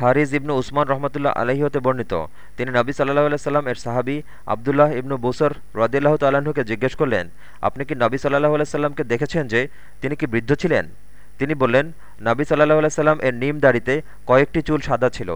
হারিজ ইবনু উসমান রহমতুল্লাহ আলহী হতে বর্ণিত। তিনি নবী সাল্লাহ সাল্লাম এর সাহাবি আবদুল্লাহ ইবনু বুসর রদিল্লাহ তাল্লাহকে জিজ্ঞেস করলেন, আপনি কি নবী সাল্লাহ সাল্লামকে দেখেছেন যে তিনি কি বৃদ্ধ ছিলেন? তিনি বললেন, নবী সাল্লাহ সাল্লাম এর নিম দাড়িতে কয়েকটি চুল সাদা ছিল।